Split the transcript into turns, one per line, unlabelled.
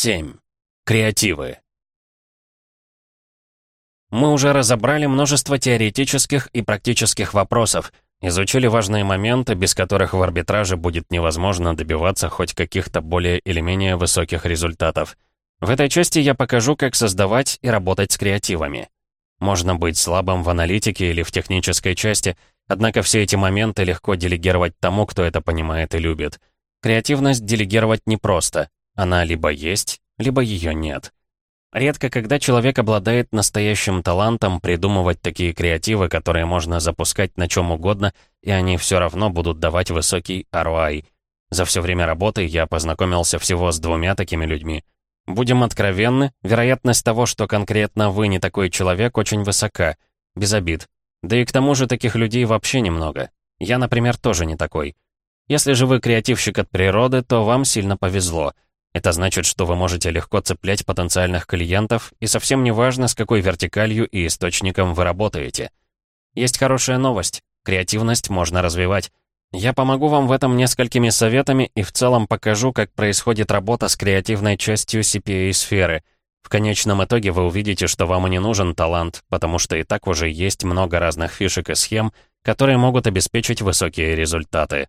7. Креативы. Мы уже разобрали множество теоретических и практических вопросов, изучили важные моменты, без которых в арбитраже будет невозможно добиваться хоть каких-то более или менее высоких результатов. В этой части я покажу, как создавать и работать с креативами. Можно быть слабым в аналитике или в технической части, однако все эти моменты легко делегировать тому, кто это понимает и любит. Креативность делегировать непросто. Она либо есть, либо ее нет. Редко когда человек обладает настоящим талантом придумывать такие креативы, которые можно запускать на чем угодно, и они все равно будут давать высокий ROI. За все время работы я познакомился всего с двумя такими людьми. Будем откровенны, вероятность того, что конкретно вы не такой человек, очень высока. Без обид. Да и к тому же таких людей вообще немного. Я, например, тоже не такой. Если же вы креативщик от природы, то вам сильно повезло — это значит, что вы можете легко цеплять потенциальных клиентов, и совсем не важно, с какой вертикалью и источником вы работаете. Есть хорошая новость. Креативность можно развивать. Я помогу вам в этом несколькими советами и в целом покажу, как происходит работа с креативной частью CPA-сферы. В конечном итоге вы увидите, что вам и не нужен талант, потому что и так уже есть много разных фишек и схем, которые могут обеспечить высокие результаты.